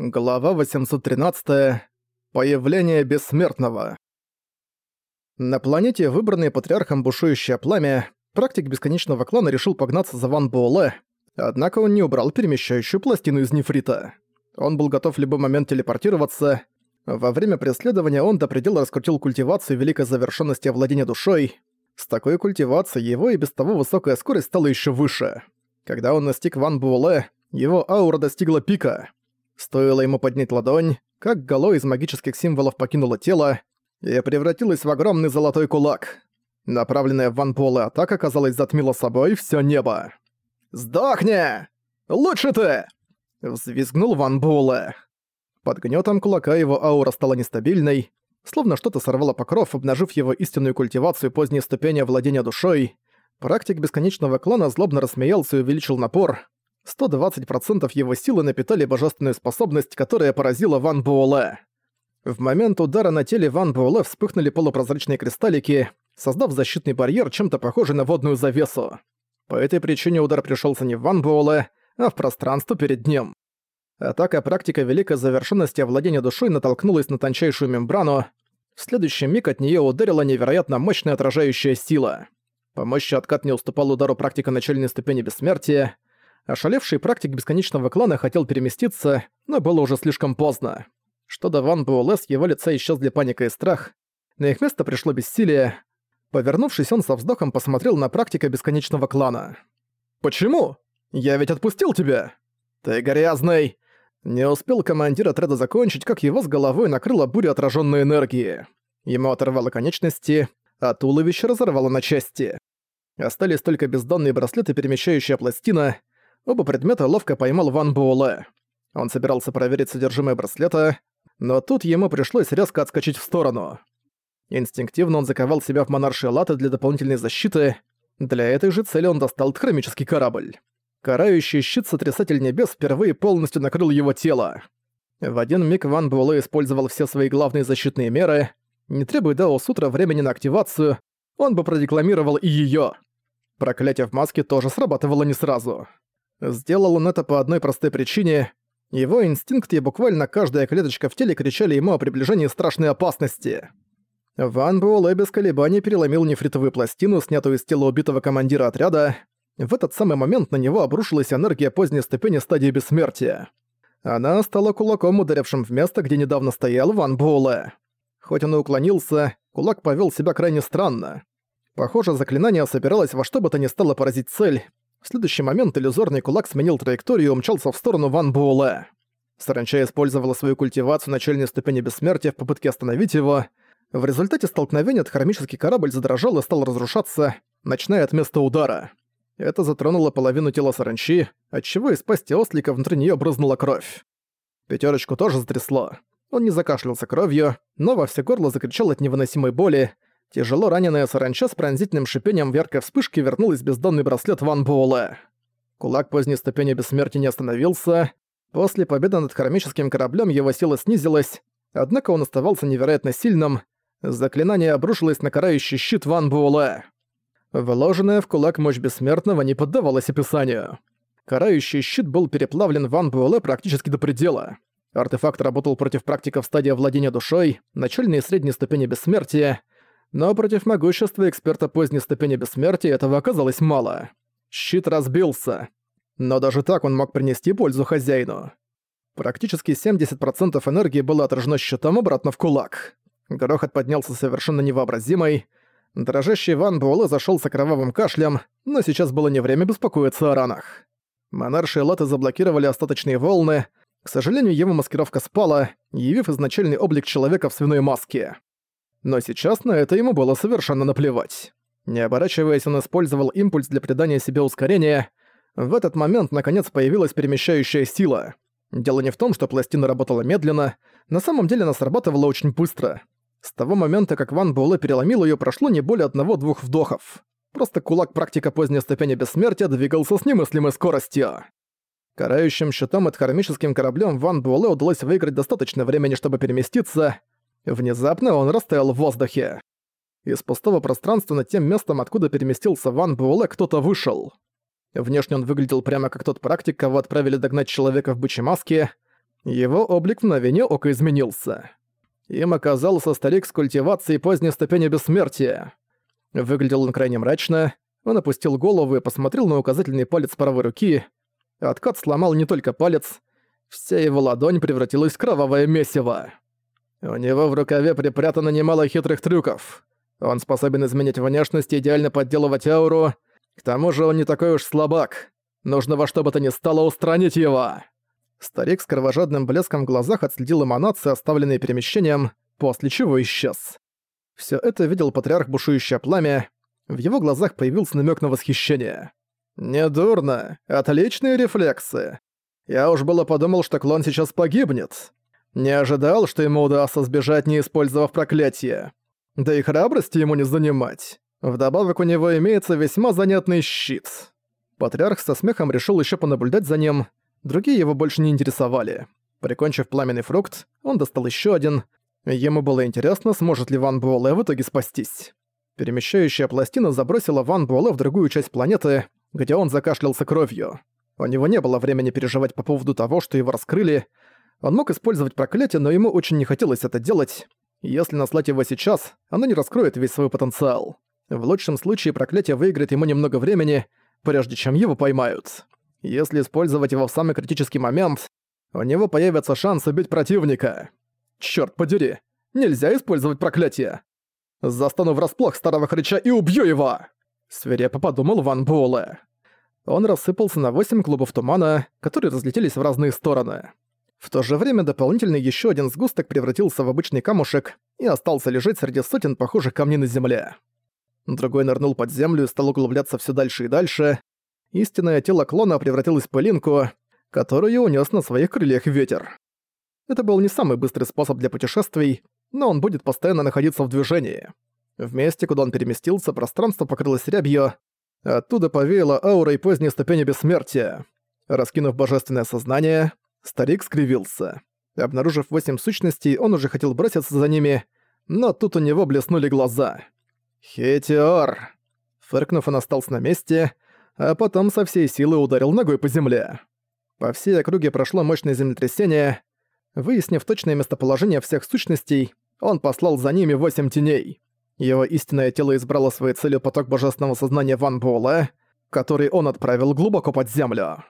Глава 813. Появление Бессмертного. На планете, выбранной Патриархом Бушующее Пламя, практик Бесконечного Клана решил погнаться за Ван Буэлэ, однако он не убрал перемещающую пластину из нефрита. Он был готов в любой момент телепортироваться. Во время преследования он до предела раскрутил культивацию великой завершенности овладения душой. С такой культивацией его и без того высокая скорость стала еще выше. Когда он настиг Ван Буэлэ, его аура достигла пика — Стоило ему поднять ладонь, как гало из магических символов покинуло тело и превратилось в огромный золотой кулак. Направленная в Ван Буэлэ атака, казалось, затмила собой все небо. «Сдохни! Лучше ты!» — взвизгнул Ван Буэлэ. Под гнетом кулака его аура стала нестабильной, словно что-то сорвало покров, обнажив его истинную культивацию поздней ступени владения душой. Практик бесконечного клана злобно рассмеялся и увеличил напор, 120% его силы напитали божественную способность, которая поразила Ван Буэлэ. В момент удара на теле Ван Буэлэ вспыхнули полупрозрачные кристаллики, создав защитный барьер, чем-то похожий на водную завесу. По этой причине удар пришелся не в Ван Буэлэ, а в пространство перед ним. Атака практика великой завершенности овладения душой натолкнулась на тончайшую мембрану. В следующий миг от нее ударила невероятно мощная отражающая сила. По мощи откат не уступал удару практика начальной ступени бессмертия, Ошалевший практик Бесконечного Клана хотел переместиться, но было уже слишком поздно. Что до Ван Буэлэ, с его лица исчезли паника и страх. На их место пришло бессилие. Повернувшись, он со вздохом посмотрел на практика Бесконечного Клана. «Почему? Я ведь отпустил тебя!» «Ты грязный!» Не успел командир отряда закончить, как его с головой накрыла буря отраженной энергии. Ему оторвало конечности, а туловище разорвало на части. Остались только бездонные браслеты перемещающая пластина, Оба предмета ловко поймал Ван Буэлэ. Он собирался проверить содержимое браслета, но тут ему пришлось резко отскочить в сторону. Инстинктивно он заковал себя в монаршие латы для дополнительной защиты. Для этой же цели он достал хромический корабль. Карающий щит Сотрясатель Небес впервые полностью накрыл его тело. В один миг Ван Буэлэ использовал все свои главные защитные меры. Не требуя Дао Сутра времени на активацию, он бы продекламировал и её. Проклятие в маске тоже срабатывало не сразу. Сделал он это по одной простой причине. Его инстинкты и буквально каждая клеточка в теле кричали ему о приближении страшной опасности. Ван Буэлэ без колебаний переломил нефритовую пластину, снятую из тела убитого командира отряда. В этот самый момент на него обрушилась энергия поздней ступени стадии бессмертия. Она стала кулаком, ударившим в место, где недавно стоял Ван Буэлэ. Хоть он и уклонился, кулак повел себя крайне странно. Похоже, заклинание собиралось во что бы то ни стало поразить цель, в следующий момент иллюзорный кулак сменил траекторию и умчался в сторону Ван Буэлэ. Саранча использовала свою культивацию начальной ступени бессмертия в попытке остановить его. В результате столкновения хромический корабль задрожал и стал разрушаться, начиная от места удара. Это затронуло половину тела саранчи, отчего из пасти ослика внутри нее брызнула кровь. Пятерочку тоже затрясло. Он не закашлялся кровью, но во все горло закричал от невыносимой боли, Тяжело раненая саранча с пронзительным шипением в яркой вспышке вернулась бездонный браслет Ван Буэлэ. Кулак поздней ступени бессмертия не остановился. После победы над хромическим кораблем его сила снизилась, однако он оставался невероятно сильным. Заклинание обрушилось на карающий щит Ван Буэлэ. Вложенная в кулак мощь бессмертного не поддавалась описанию. Карающий щит был переплавлен Ван Буэлэ практически до предела. Артефакт работал против практиков стадии владения душой, начальной и средней ступени бессмертия, но против могущества эксперта поздней ступени бессмертия этого оказалось мало. Щит разбился. Но даже так он мог принести пользу хозяину. Практически 70% энергии было отражено щитом обратно в кулак. Грохот поднялся совершенно невообразимый. Дрожащий Ван Буэлэ зашёл кровавым кашлем, но сейчас было не время беспокоиться о ранах. Монарши и латы заблокировали остаточные волны. К сожалению, его маскировка спала, явив изначальный облик человека в свиной маске. Но сейчас на это ему было совершенно наплевать. Не оборачиваясь, он использовал импульс для придания себе ускорения. В этот момент, наконец, появилась перемещающая сила. Дело не в том, что пластина работала медленно, на самом деле она срабатывала очень быстро. С того момента, как Ван Буэлэ переломил ее, прошло не более одного-двух вдохов. Просто кулак практика поздней ступени бессмертия двигался с немыслимой скоростью. Карающим щитом и хромическим кораблем Ван Буэлэ удалось выиграть достаточно времени, чтобы переместиться, Внезапно он растаял в воздухе. Из пустого пространства над тем местом, откуда переместился Ван Буэлэ, кто-то вышел. Внешне он выглядел прямо как тот практик, кого отправили догнать человека в бычьей маске. Его облик в мгновение ока изменился. Им оказался старик с культивацией поздней ступени бессмертия. Выглядел он крайне мрачно, он опустил голову и посмотрел на указательный палец правой руки. Откат сломал не только палец, вся его ладонь превратилась в кровавое месиво. У него в рукаве припрятано немало хитрых трюков. Он способен изменять внешность и идеально подделывать ауру. К тому же он не такой уж слабак. Нужно во что бы то ни стало устранить его. Старик с кровожадным блеском в глазах отследил эманации, оставленные перемещением, после чего исчез. Все это видел патриарх бушующее пламя. В его глазах появился намек на восхищение. «Недурно. Отличные рефлексы. Я уж было подумал, что клон сейчас погибнет. Не ожидал, что ему удастся сбежать, не использовав проклятие. Да и храбрости ему не занимать. Вдобавок у него имеется весьма занятный щит. Патриарх со смехом решил еще понаблюдать за ним. Другие его больше не интересовали. Прикончив пламенный фрукт, он достал еще один. Ему было интересно, сможет ли Ван Буэлэ в итоге спастись. Перемещающая пластина забросила Ван Буэлэ в другую часть планеты, где он закашлялся кровью. У него не было времени переживать по поводу того, что его раскрыли, он мог использовать проклятие, но ему очень не хотелось это делать. Если наслать его сейчас, оно не раскроет весь свой потенциал. В лучшем случае проклятие выиграет ему немного времени, прежде чем его поймают. Если использовать его в самый критический момент, у него появится шанс убить противника. Чёрт подери, нельзя использовать проклятие. Застану врасплох старого хрыча и убью его! Свирепо подумал Ван Буэлэ. Он рассыпался на восемь клубов тумана, которые разлетелись в разные стороны. В то же время дополнительный еще один сгусток превратился в обычный камушек и остался лежать среди сотен похожих камней на земле. Другой нырнул под землю и стал углубляться все дальше и дальше. Истинное тело клона превратилось в пылинку, которую унес на своих крыльях ветер. Это был не самый быстрый способ для путешествий, но он будет постоянно находиться в движении. В месте, куда он переместился, пространство покрылось рябью, оттуда повеяло аурой поздней ступени бессмертия. Раскинув божественное сознание, Старик скривился. Обнаружив восемь сущностей, он уже хотел броситься за ними, но тут у него блеснули глаза. «Хетиор!» Фыркнув, он остался на месте, а потом со всей силы ударил ногой по земле. По всей округе прошло мощное землетрясение. Выяснив точное местоположение всех сущностей, он послал за ними восемь теней. Его истинное тело избрало своей целью поток божественного сознания Ван Буэлэ, который он отправил глубоко под землю.